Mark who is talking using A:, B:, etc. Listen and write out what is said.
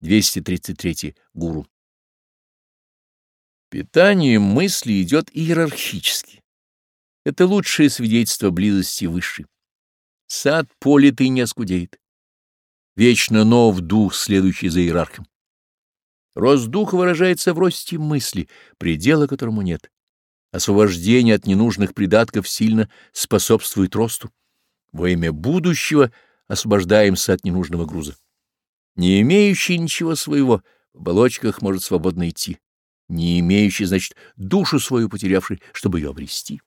A: 233 гуру. Питание мысли идет иерархически. Это лучшее свидетельство близости высшей. Сад политый не оскудеет. Вечно нов дух, следующий за иерархом. Рост духа выражается в росте мысли, предела которому нет. Освобождение от ненужных придатков сильно способствует росту. Во имя будущего освобождаемся от ненужного груза не имеющий ничего своего, в оболочках может свободно идти, не имеющий, значит, душу свою потерявший, чтобы ее обрести.